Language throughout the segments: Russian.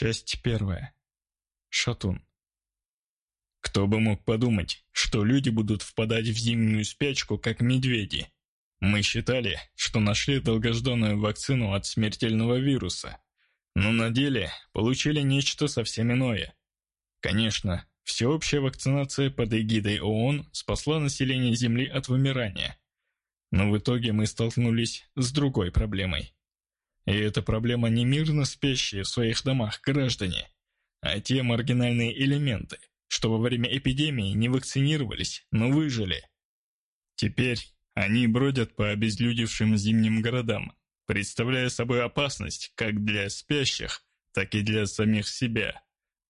Часть первая. Шатун. Кто бы мог подумать, что люди будут впадать в зимнюю спячку, как медведи. Мы считали, что нашли долгожданную вакцину от смертельного вируса. Но на деле получили нечто совсем иное. Конечно, всеобщая вакцинация под эгидой ООН спасла население Земли от вымирания. Но в итоге мы столкнулись с другой проблемой. И эта проблема не мирно спящие в своих домах граждане, а те маргинальные элементы, что во время эпидемии не вакцинировались, но выжили. Теперь они бродят по обезлюдевшим зимним городам, представляя собой опасность как для спящих, так и для самих себя.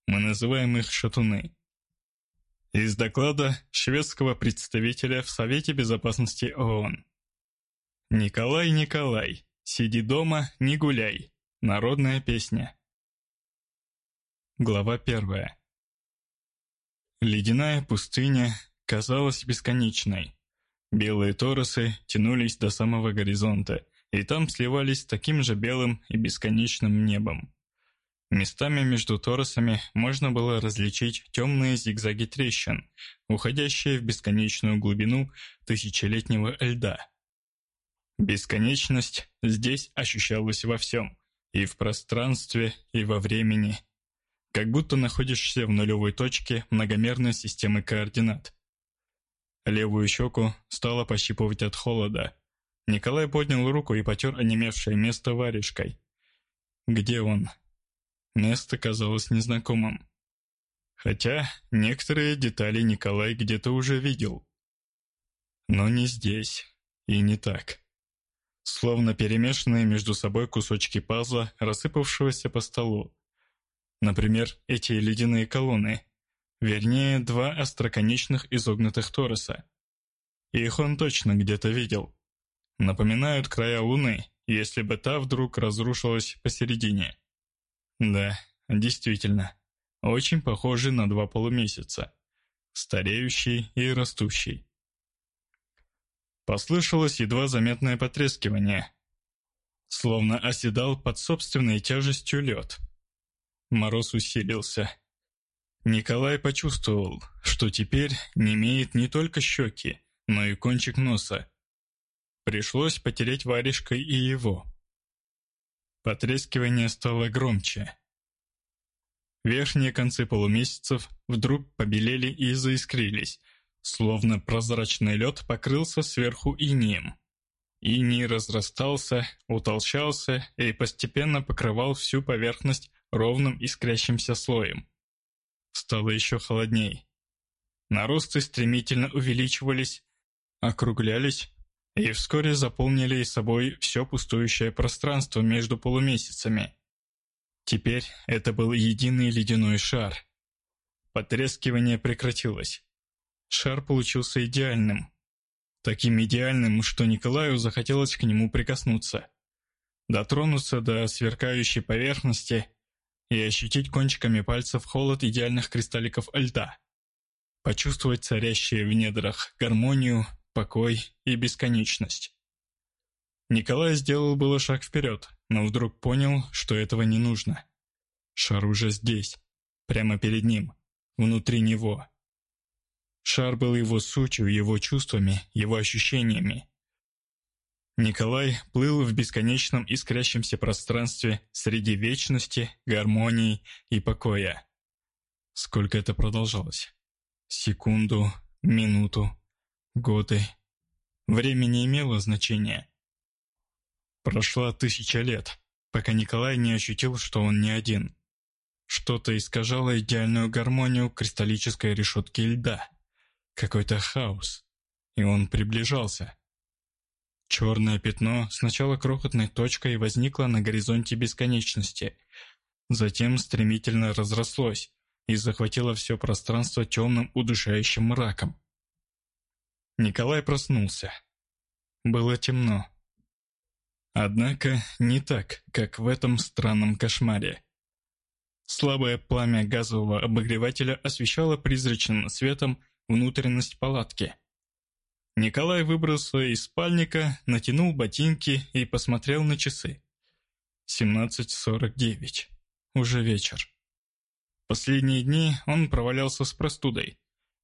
Мы называем их шатуны. Из доклада шведского представителя в Совете Безопасности ООН. Николай Николай, Сиди дома, не гуляй. Народная песня. Глава первая. Ледяная пустыня казалась бесконечной. Белые торосы тянулись до самого горизонта, и там сливались с таким же белым и бесконечным небом. Местами между торосами можно было различить темные зигзаги трещин, уходящие в бесконечную глубину тысячелетнего льда. Бесконечность здесь ощущалась во всем, и в пространстве, и во времени. Как будто находишься в нулевой точке многомерной системы координат. Левую щеку стало пощипывать от холода. Николай поднял руку и потер онемевшее место варежкой. Где он? Место казалось незнакомым. Хотя некоторые детали Николай где-то уже видел. Но не здесь и не так словно перемешанные между собой кусочки пазла, рассыпавшегося по столу. Например, эти ледяные колонны, вернее, два остроконечных изогнутых тороса. Их он точно где-то видел. Напоминают края Луны, если бы та вдруг разрушилась посередине. Да, действительно, очень похожи на два полумесяца, стареющий и растущий. Послышалось едва заметное потрескивание, словно оседал под собственной тяжестью лед. Мороз усилился. Николай почувствовал, что теперь не имеет не только щеки, но и кончик носа. Пришлось потереть варежкой и его. Потрескивание стало громче. Верхние концы полумесяцев вдруг побелели и заискрились, Словно прозрачный лед покрылся сверху инеем. Иней разрастался, утолщался и постепенно покрывал всю поверхность ровным искрящимся слоем. Стало еще холодней. Наросты стремительно увеличивались, округлялись и вскоре заполнили собой все пустующее пространство между полумесяцами. Теперь это был единый ледяной шар. Потрескивание прекратилось. Шар получился идеальным. Таким идеальным, что Николаю захотелось к нему прикоснуться. Дотронуться до сверкающей поверхности и ощутить кончиками пальцев холод идеальных кристалликов льда. Почувствовать царящие в недрах гармонию, покой и бесконечность. Николай сделал было шаг вперед, но вдруг понял, что этого не нужно. Шар уже здесь, прямо перед ним, внутри него. Шар был его сутью, его чувствами, его ощущениями. Николай плыл в бесконечном искрящемся пространстве среди вечности, гармонии и покоя. Сколько это продолжалось? Секунду, минуту, годы. Время не имело значения. Прошла тысяча лет, пока Николай не ощутил, что он не один. Что-то искажало идеальную гармонию кристаллической решетки льда. Какой-то хаос. И он приближался. Черное пятно сначала крохотной точкой возникло на горизонте бесконечности, затем стремительно разрослось и захватило все пространство темным удушающим мраком. Николай проснулся. Было темно. Однако не так, как в этом странном кошмаре. Слабое пламя газового обогревателя освещало призрачным светом внутренность палатки. Николай выбрался из спальника, натянул ботинки и посмотрел на часы. 17.49. уже вечер. Последние дни он провалялся с простудой.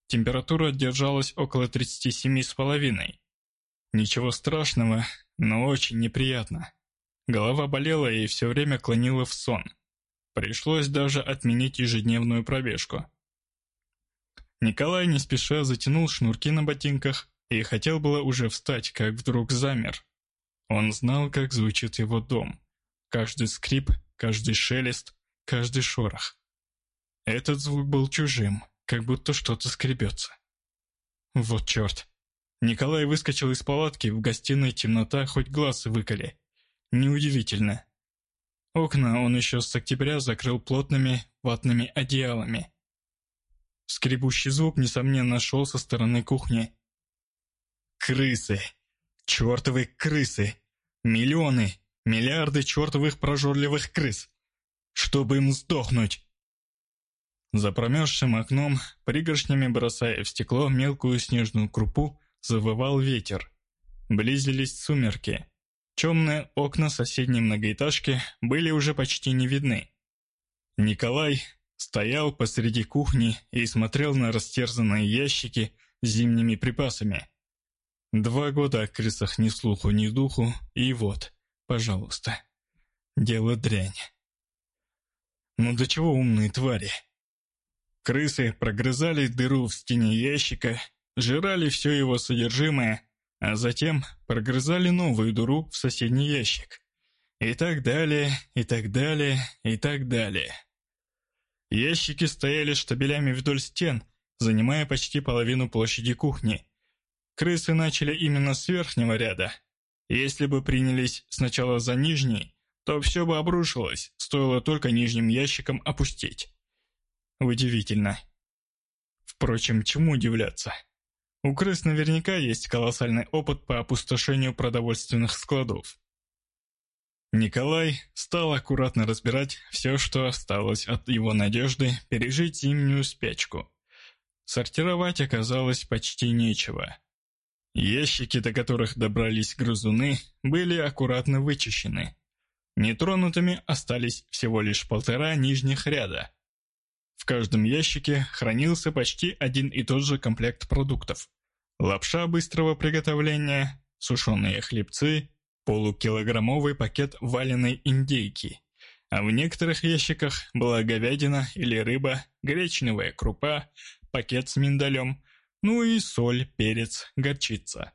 Температура держалась около 37,5. Ничего страшного, но очень неприятно. Голова болела и все время клонила в сон. Пришлось даже отменить ежедневную пробежку. Николай не спеша затянул шнурки на ботинках и хотел было уже встать, как вдруг замер. Он знал, как звучит его дом. Каждый скрип, каждый шелест, каждый шорох. Этот звук был чужим, как будто что-то скребется. Вот черт. Николай выскочил из палатки, в гостиной темнота, хоть глаз выколи. Неудивительно. Окна он еще с октября закрыл плотными ватными одеялами. Скребущий звук, несомненно, шел со стороны кухни. Крысы! Чертовы крысы! Миллионы, миллиарды чертовых прожорливых крыс! Чтобы им сдохнуть! За промерзшим окном, пригоршнями бросая в стекло мелкую снежную крупу, завывал ветер. Близились сумерки. Темные окна соседней многоэтажки были уже почти не видны. Николай стоял посреди кухни и смотрел на растерзанные ящики с зимними припасами. Два года о крысах ни слуху, ни духу, и вот, пожалуйста, дело дрянь. Ну до чего умные твари? Крысы прогрызали дыру в стене ящика, жрали все его содержимое, а затем прогрызали новую дыру в соседний ящик. И так далее, и так далее, и так далее. Ящики стояли штабелями вдоль стен, занимая почти половину площади кухни. Крысы начали именно с верхнего ряда. Если бы принялись сначала за нижний, то все бы обрушилось, стоило только нижним ящикам опустить. Удивительно. Впрочем, чему удивляться? У крыс наверняка есть колоссальный опыт по опустошению продовольственных складов. Николай стал аккуратно разбирать все, что осталось от его надежды пережить зимнюю спячку. Сортировать оказалось почти нечего. Ящики, до которых добрались грызуны, были аккуратно вычищены. Нетронутыми остались всего лишь полтора нижних ряда. В каждом ящике хранился почти один и тот же комплект продуктов лапша быстрого приготовления, сушеные хлебцы, полукилограммовый пакет валеной индейки. А в некоторых ящиках была говядина или рыба, гречневая крупа, пакет с миндалем, ну и соль, перец, горчица.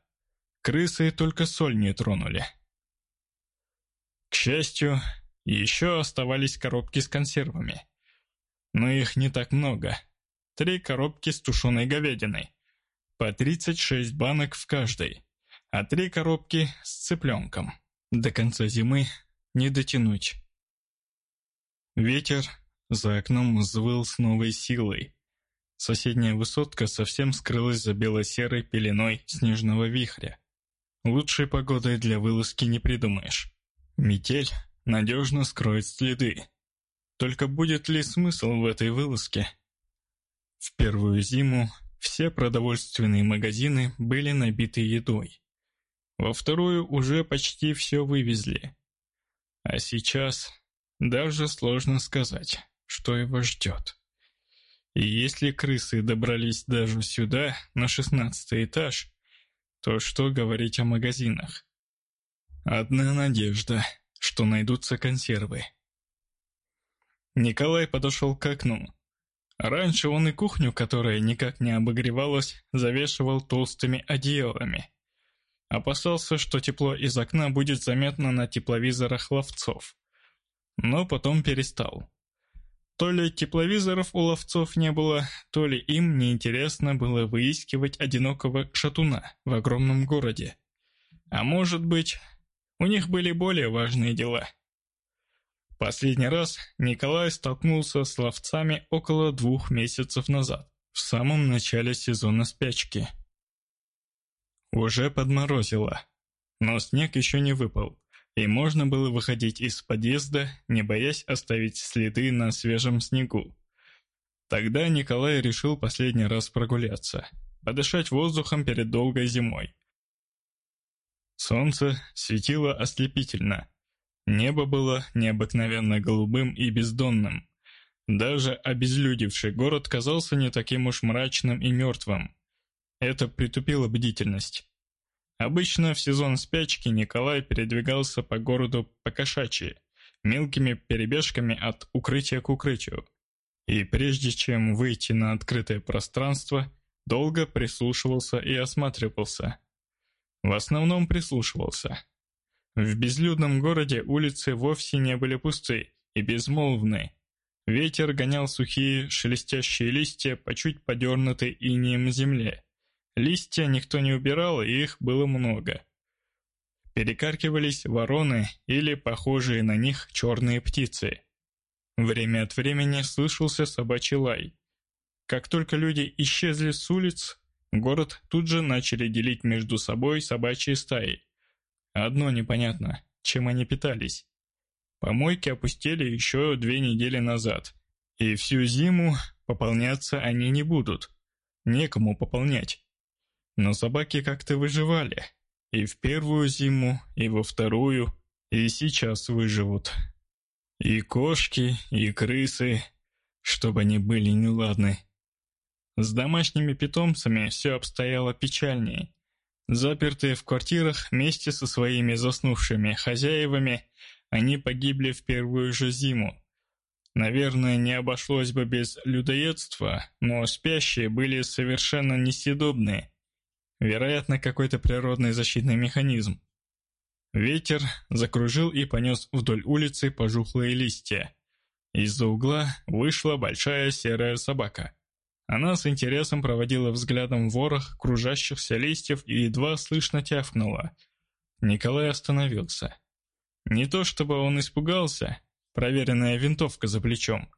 Крысы только соль не тронули. К счастью, еще оставались коробки с консервами. Но их не так много. Три коробки с тушеной говядиной, по 36 банок в каждой, а три коробки с цыпленком. До конца зимы не дотянуть. Ветер за окном взвыл с новой силой. Соседняя высотка совсем скрылась за бело-серой пеленой снежного вихря. Лучшей погодой для вылазки не придумаешь. Метель надежно скроет следы. Только будет ли смысл в этой вылазке? В первую зиму все продовольственные магазины были набиты едой. Во вторую уже почти все вывезли. А сейчас даже сложно сказать, что его ждет. И если крысы добрались даже сюда, на шестнадцатый этаж, то что говорить о магазинах? Одна надежда, что найдутся консервы. Николай подошел к окну. Раньше он и кухню, которая никак не обогревалась, завешивал толстыми одеялами. Опасался, что тепло из окна будет заметно на тепловизорах ловцов. Но потом перестал. То ли тепловизоров у ловцов не было, то ли им неинтересно было выискивать одинокого шатуна в огромном городе. А может быть, у них были более важные дела – Последний раз Николай столкнулся с ловцами около двух месяцев назад, в самом начале сезона спячки. Уже подморозило, но снег еще не выпал, и можно было выходить из подъезда, не боясь оставить следы на свежем снегу. Тогда Николай решил последний раз прогуляться, подышать воздухом перед долгой зимой. Солнце светило ослепительно, Небо было необыкновенно голубым и бездонным. Даже обезлюдевший город казался не таким уж мрачным и мертвым. Это притупило бдительность. Обычно в сезон спячки Николай передвигался по городу по-кошачьи, мелкими перебежками от укрытия к укрытию. И прежде чем выйти на открытое пространство, долго прислушивался и осматривался. В основном прислушивался. В безлюдном городе улицы вовсе не были пусты и безмолвны. Ветер гонял сухие шелестящие листья по чуть подернутой инеем земле. Листья никто не убирал, и их было много. Перекаркивались вороны или похожие на них черные птицы. Время от времени слышался собачий лай. Как только люди исчезли с улиц, город тут же начали делить между собой собачьи стаи. Одно непонятно, чем они питались. Помойки опустели еще две недели назад, и всю зиму пополняться они не будут. Некому пополнять. Но собаки как-то выживали. И в первую зиму, и во вторую, и сейчас выживут. И кошки, и крысы, чтобы они были неладны. С домашними питомцами все обстояло печальнее. Запертые в квартирах вместе со своими заснувшими хозяевами, они погибли в первую же зиму. Наверное, не обошлось бы без людоедства, но спящие были совершенно несъедобные. Вероятно, какой-то природный защитный механизм. Ветер закружил и понес вдоль улицы пожухлые листья. Из-за угла вышла большая серая собака. Она с интересом проводила взглядом ворох кружащихся листьев и едва слышно тявкнула. Николай остановился. Не то чтобы он испугался, проверенная винтовка за плечом,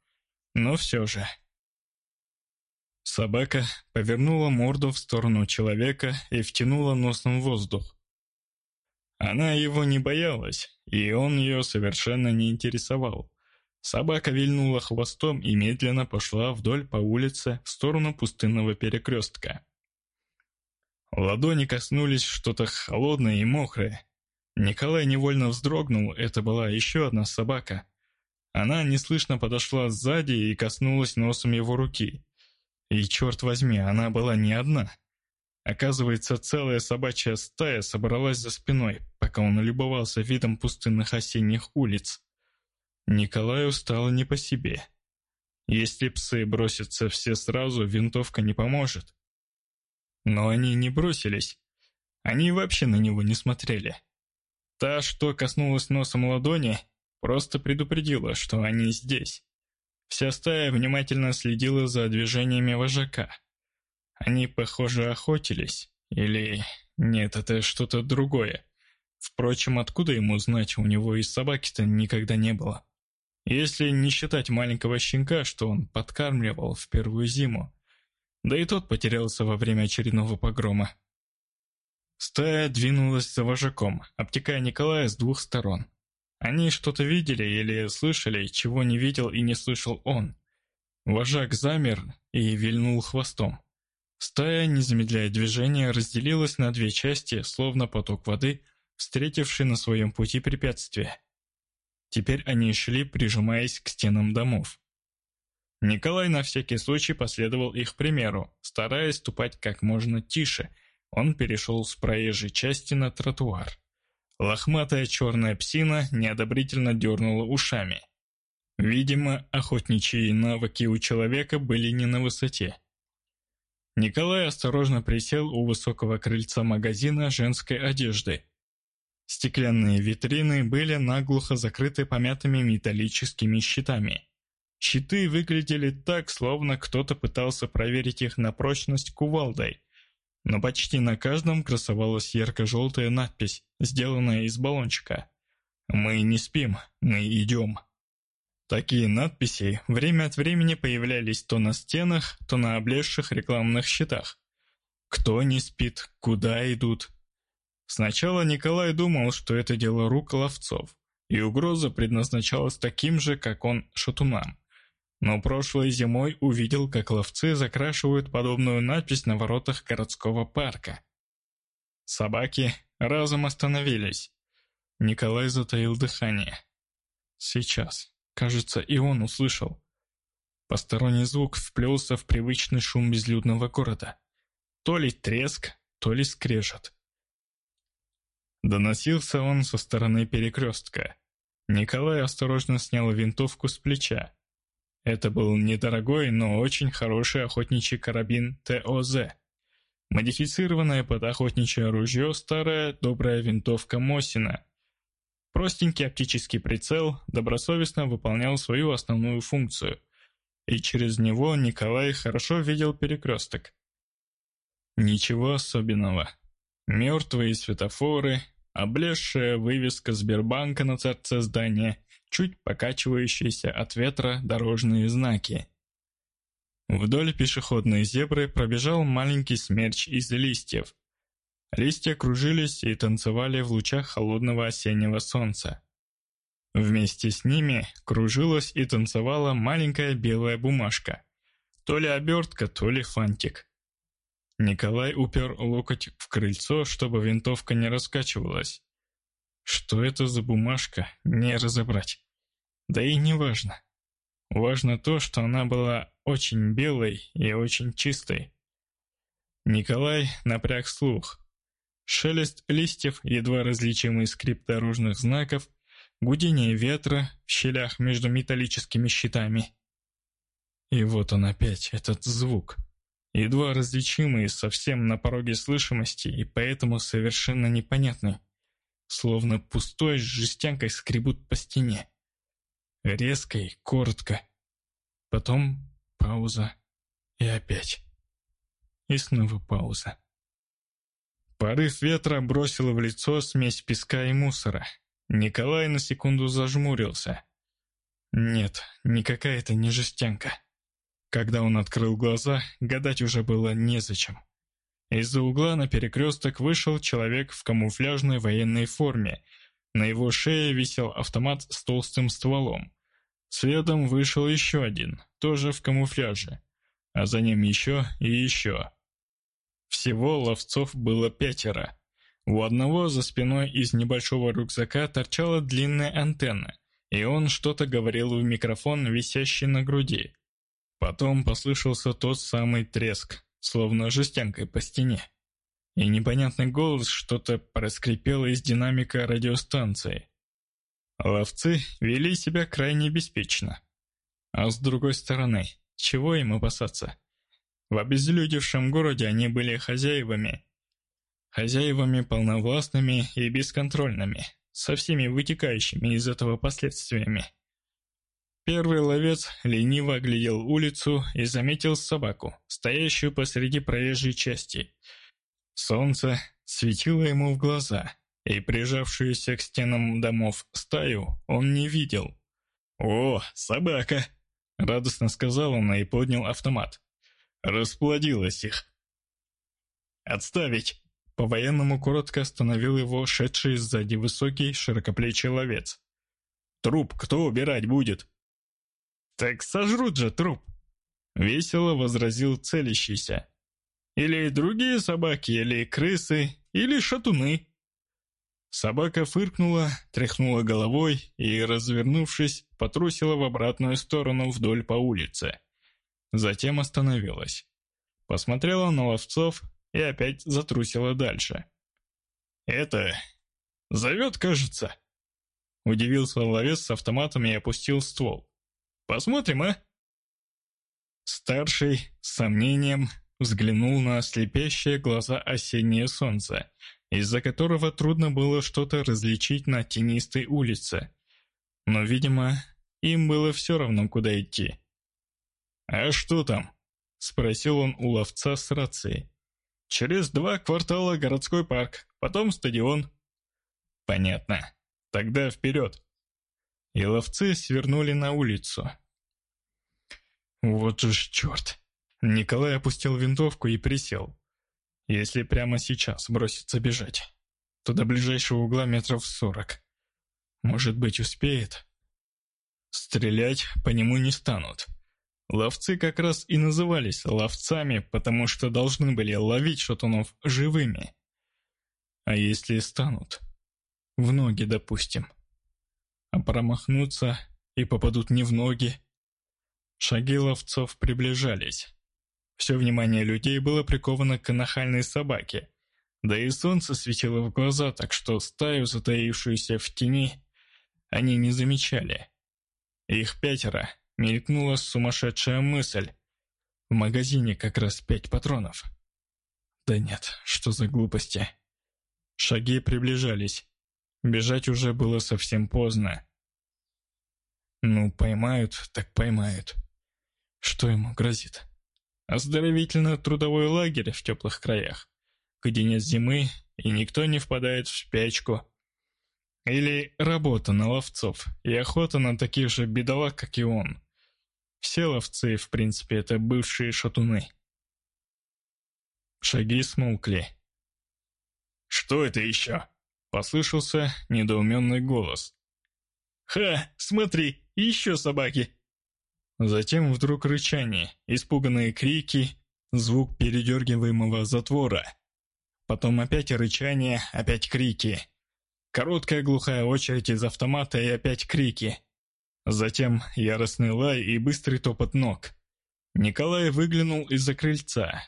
но все же. Собака повернула морду в сторону человека и втянула носом воздух. Она его не боялась, и он ее совершенно не интересовал. Собака вильнула хвостом и медленно пошла вдоль по улице в сторону пустынного перекрестка. Ладони коснулись что-то холодное и мокрое. Николай невольно вздрогнул, это была еще одна собака. Она неслышно подошла сзади и коснулась носом его руки. И черт возьми, она была не одна. Оказывается, целая собачья стая собралась за спиной, пока он любовался видом пустынных осенних улиц. Николаю стало не по себе. Если псы бросятся все сразу, винтовка не поможет. Но они не бросились. Они вообще на него не смотрели. Та, что коснулась носом ладони, просто предупредила, что они здесь. Вся стая внимательно следила за движениями вожака. Они, похоже, охотились. Или... Нет, это что-то другое. Впрочем, откуда ему знать, у него и собаки-то никогда не было. Если не считать маленького щенка, что он подкармливал в первую зиму. Да и тот потерялся во время очередного погрома. Стая двинулась за вожаком, обтекая Николая с двух сторон. Они что-то видели или слышали, чего не видел и не слышал он. Вожак замер и вильнул хвостом. Стая, не замедляя движения, разделилась на две части, словно поток воды, встретивший на своем пути препятствие. Теперь они шли, прижимаясь к стенам домов. Николай на всякий случай последовал их примеру, стараясь ступать как можно тише. Он перешел с проезжей части на тротуар. Лохматая черная псина неодобрительно дернула ушами. Видимо, охотничьи навыки у человека были не на высоте. Николай осторожно присел у высокого крыльца магазина женской одежды. Стеклянные витрины были наглухо закрыты помятыми металлическими щитами. Щиты выглядели так, словно кто-то пытался проверить их на прочность кувалдой, но почти на каждом красовалась ярко-желтая надпись, сделанная из баллончика. «Мы не спим, мы идем». Такие надписи время от времени появлялись то на стенах, то на облезших рекламных щитах. Кто не спит, куда идут. Сначала Николай думал, что это дело рук ловцов, и угроза предназначалась таким же, как он, шатунам но прошлой зимой увидел, как ловцы закрашивают подобную надпись на воротах городского парка. Собаки разом остановились. Николай затаил дыхание. Сейчас. Кажется, и он услышал. Посторонний звук вплелся в привычный шум безлюдного города. То ли треск, то ли скрежет. Доносился он со стороны перекрестка. Николай осторожно снял винтовку с плеча. Это был недорогой, но очень хороший охотничий карабин ТОЗ. Модифицированное под охотничье ружье старая добрая винтовка Мосина. Простенький оптический прицел добросовестно выполнял свою основную функцию – и через него Николай хорошо видел перекресток. Ничего особенного. Мертвые светофоры, облезшая вывеска Сбербанка на торце здания, чуть покачивающиеся от ветра дорожные знаки. Вдоль пешеходной зебры пробежал маленький смерч из листьев. Листья кружились и танцевали в лучах холодного осеннего солнца. Вместе с ними кружилась и танцевала маленькая белая бумажка. То ли обертка, то ли фантик. Николай упер локоть в крыльцо, чтобы винтовка не раскачивалась. Что это за бумажка, не разобрать. Да и не важно. Важно то, что она была очень белой и очень чистой. Николай напряг слух. Шелест листьев, едва различимый скрип дорожных знаков — гудение ветра в щелях между металлическими щитами. И вот он опять, этот звук. Едва различимый, совсем на пороге слышимости и поэтому совершенно непонятный. Словно пустой жестянкой скребут по стене. Резко и коротко. Потом пауза. И опять. И снова пауза. Порыв ветра бросил в лицо смесь песка и мусора. Николай на секунду зажмурился. Нет, никакая это не жестянка. Когда он открыл глаза, гадать уже было незачем. Из-за угла на перекресток вышел человек в камуфляжной военной форме. На его шее висел автомат с толстым стволом. Следом вышел еще один, тоже в камуфляже. А за ним еще и еще. Всего ловцов было пятеро. У одного за спиной из небольшого рюкзака торчала длинная антенна, и он что-то говорил в микрофон, висящий на груди. Потом послышался тот самый треск, словно жестянкой по стене. И непонятный голос что-то проскрипело из динамика радиостанции. Ловцы вели себя крайне беспечно. А с другой стороны, чего им опасаться? В обезлюдевшем городе они были хозяевами хозяевами полновластными и бесконтрольными, со всеми вытекающими из этого последствиями. Первый ловец лениво оглядел улицу и заметил собаку, стоящую посреди проезжей части. Солнце светило ему в глаза, и прижавшуюся к стенам домов стаю он не видел. «О, собака!» — радостно сказал он и поднял автомат. «Расплодилась их!» «Отставить!» По-военному коротко остановил его шедший сзади высокий, широкоплечий ловец. «Труп кто убирать будет?» «Так сожрут же труп!» Весело возразил целящийся. «Или другие собаки, или крысы, или шатуны!» Собака фыркнула, тряхнула головой и, развернувшись, потрусила в обратную сторону вдоль по улице. Затем остановилась. Посмотрела на ловцов и опять затрусила дальше. «Это... зовет, кажется?» Удивился ловец с автоматом и опустил ствол. «Посмотрим, а?» Старший, с сомнением, взглянул на слепящие глаза осеннее солнце, из-за которого трудно было что-то различить на тенистой улице. Но, видимо, им было все равно, куда идти. «А что там?» — спросил он у ловца с рацией. Через два квартала городской парк, потом стадион. Понятно. Тогда вперед. И ловцы свернули на улицу. Вот же ж черт. Николай опустил винтовку и присел. Если прямо сейчас броситься бежать, то до ближайшего угла метров сорок. Может быть, успеет? Стрелять по нему не станут. Ловцы как раз и назывались ловцами, потому что должны были ловить шатунов живыми. А если станут? в ноги, допустим. А промахнуться и попадут не в ноги. Шаги ловцов приближались. Все внимание людей было приковано к нахальной собаке. Да и солнце светило в глаза, так что стаю, затаившуюся в тени, они не замечали. Их пятеро, мелькнула сумасшедшая мысль. В магазине как раз пять патронов. Да нет, что за глупости. Шаги приближались. Бежать уже было совсем поздно. Ну, поймают, так поймают. Что ему грозит? Оздоровительно-трудовой лагерь в теплых краях, где нет зимы и никто не впадает в спячку. Или работа на ловцов и охота на таких же бедолаг, как и он. Все ловцы, в принципе, это бывшие шатуны. Шаги смолкли. «Что это еще?» — послышался недоуменный голос. «Ха, смотри, еще собаки!» Затем вдруг рычание, испуганные крики, звук передергиваемого затвора. Потом опять рычание, опять крики. Короткая глухая очередь из автомата и опять крики. Затем яростный лай и быстрый топот ног. Николай выглянул из-за крыльца.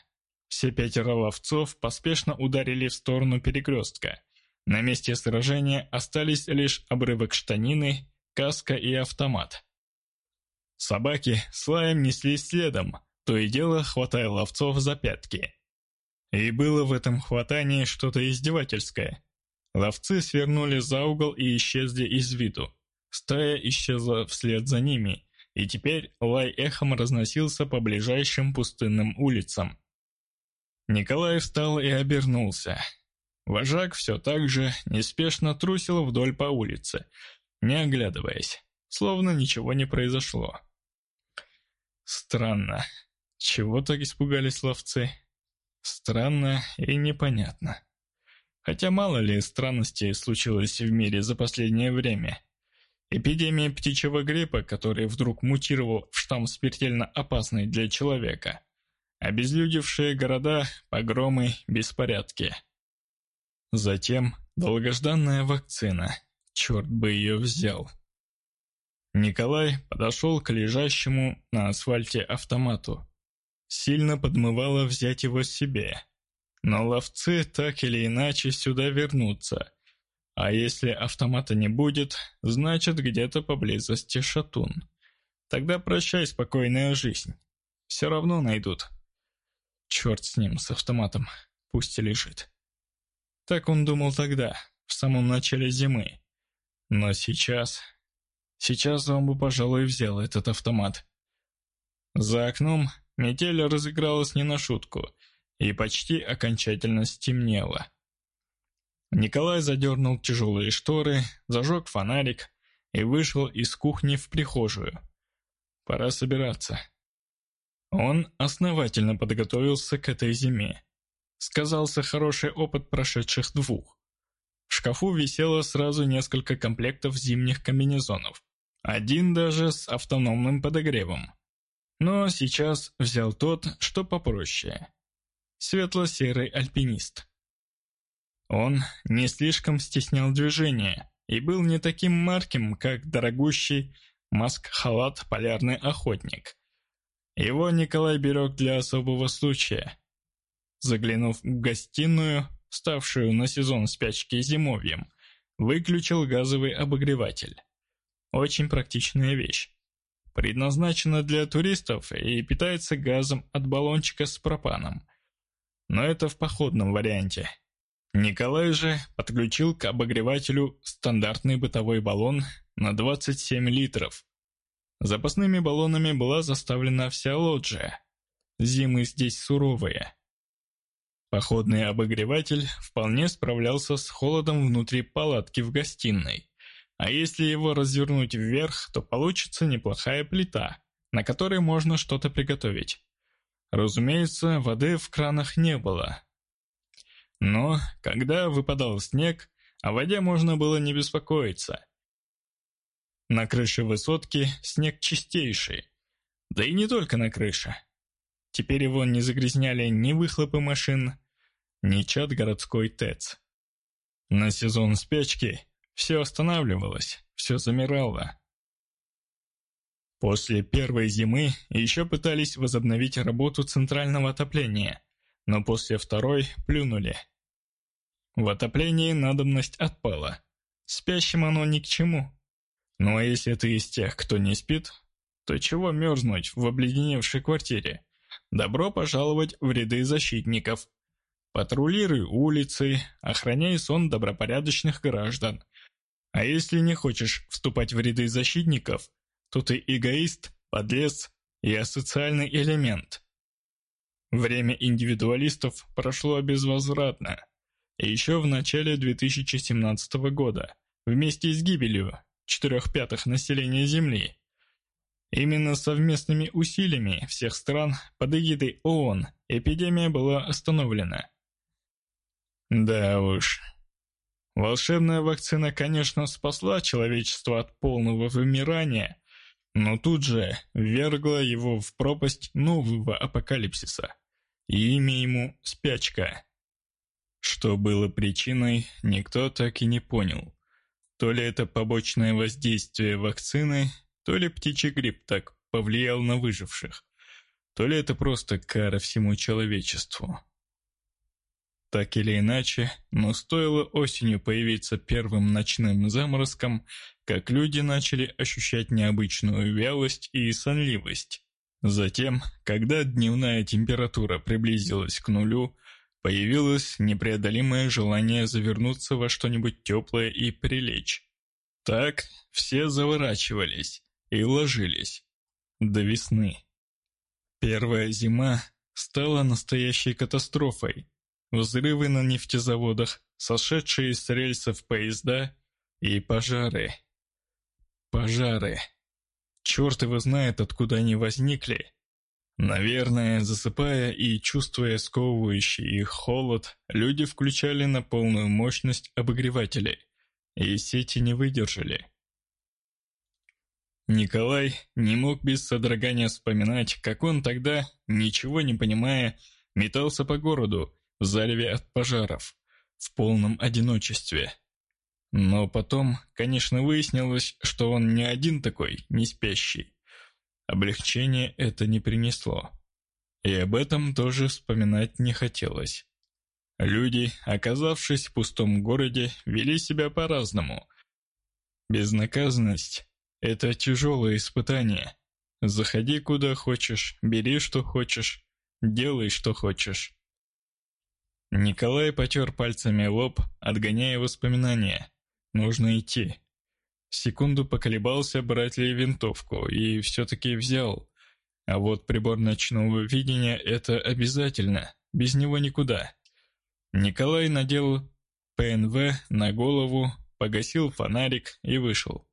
Все пятеро ловцов поспешно ударили в сторону перекрестка. На месте сражения остались лишь обрывок штанины, каска и автомат. Собаки с лаем неслись следом, то и дело хватая ловцов за пятки. И было в этом хватании что-то издевательское. Ловцы свернули за угол и исчезли из виду. Стая исчезла вслед за ними, и теперь лай эхом разносился по ближайшим пустынным улицам. Николай встал и обернулся. Вожак все так же неспешно трусил вдоль по улице, не оглядываясь, словно ничего не произошло. Странно. Чего так испугались ловцы? Странно и непонятно. Хотя мало ли странностей случилось в мире за последнее время. Эпидемия птичьего гриппа, который вдруг мутировал в штамм смертельно опасный для человека. Обезлюдевшие города, погромы, беспорядки. Затем долгожданная вакцина. Черт бы ее взял. Николай подошел к лежащему на асфальте автомату. Сильно подмывало взять его себе. Но ловцы так или иначе сюда вернутся. А если автомата не будет, значит где-то поблизости шатун. Тогда прощай спокойная жизнь. Все равно найдут. Черт с ним, с автоматом. Пусть лежит. Так он думал тогда, в самом начале зимы. Но сейчас Сейчас он бы, пожалуй, взял этот автомат. За окном метель разыгралась не на шутку и почти окончательно стемнело. Николай задернул тяжелые шторы, зажег фонарик и вышел из кухни в прихожую. Пора собираться. Он основательно подготовился к этой зиме. Сказался хороший опыт прошедших двух. Шкафу висело сразу несколько комплектов зимних комбинезонов. Один даже с автономным подогревом. Но сейчас взял тот, что попроще. Светло-серый альпинист. Он не слишком стеснял движение и был не таким марким, как дорогущий маск-халат «Полярный охотник». Его Николай берег для особого случая. Заглянув в гостиную, ставшую на сезон спячки зимовьем, выключил газовый обогреватель. Очень практичная вещь. Предназначена для туристов и питается газом от баллончика с пропаном. Но это в походном варианте. Николай же подключил к обогревателю стандартный бытовой баллон на 27 литров. Запасными баллонами была заставлена вся лоджия. Зимы здесь суровые. Походный обогреватель вполне справлялся с холодом внутри палатки в гостиной. А если его развернуть вверх, то получится неплохая плита, на которой можно что-то приготовить. Разумеется, воды в кранах не было. Но, когда выпадал снег, о воде можно было не беспокоиться. На крыше высотки снег чистейший. Да и не только на крыше. Теперь его не загрязняли ни выхлопы машин, ни чат городской ТЭЦ. На сезон спячки Все останавливалось, все замирало. После первой зимы еще пытались возобновить работу центрального отопления, но после второй плюнули. В отоплении надобность отпала. Спящим оно ни к чему. Ну а если ты из тех, кто не спит, то чего мерзнуть в обледеневшей квартире? Добро пожаловать в ряды защитников. Патрулируй улицы, охраняй сон добропорядочных граждан. А если не хочешь вступать в ряды защитников, то ты эгоист, подлец и асоциальный элемент. Время индивидуалистов прошло безвозвратно. И еще в начале 2017 года, вместе с гибелью четырех пятых населения Земли, именно совместными усилиями всех стран под эгидой ООН эпидемия была остановлена. Да уж. Волшебная вакцина, конечно, спасла человечество от полного вымирания, но тут же ввергла его в пропасть нового апокалипсиса. И имя ему «Спячка». Что было причиной, никто так и не понял. То ли это побочное воздействие вакцины, то ли птичий грипп так повлиял на выживших, то ли это просто кара всему человечеству. Так или иначе, но стоило осенью появиться первым ночным заморозком, как люди начали ощущать необычную вялость и сонливость. Затем, когда дневная температура приблизилась к нулю, появилось непреодолимое желание завернуться во что-нибудь теплое и прилечь. Так все заворачивались и ложились. До весны. Первая зима стала настоящей катастрофой. Взрывы на нефтезаводах, сошедшие с рельсов поезда и пожары. Пожары. Черт его знает, откуда они возникли. Наверное, засыпая и чувствуя сковывающий их холод, люди включали на полную мощность обогреватели, и сети не выдержали. Николай не мог без содрогания вспоминать, как он тогда, ничего не понимая, метался по городу, в зареве от пожаров, в полном одиночестве. Но потом, конечно, выяснилось, что он не один такой, не спящий. Облегчение это не принесло. И об этом тоже вспоминать не хотелось. Люди, оказавшись в пустом городе, вели себя по-разному. Безнаказанность – это тяжелое испытание. Заходи куда хочешь, бери что хочешь, делай что хочешь. Николай потер пальцами лоб, отгоняя воспоминания. Нужно идти. Секунду поколебался, брать ли винтовку, и все-таки взял. А вот прибор ночного видения — это обязательно, без него никуда. Николай надел ПНВ на голову, погасил фонарик и вышел.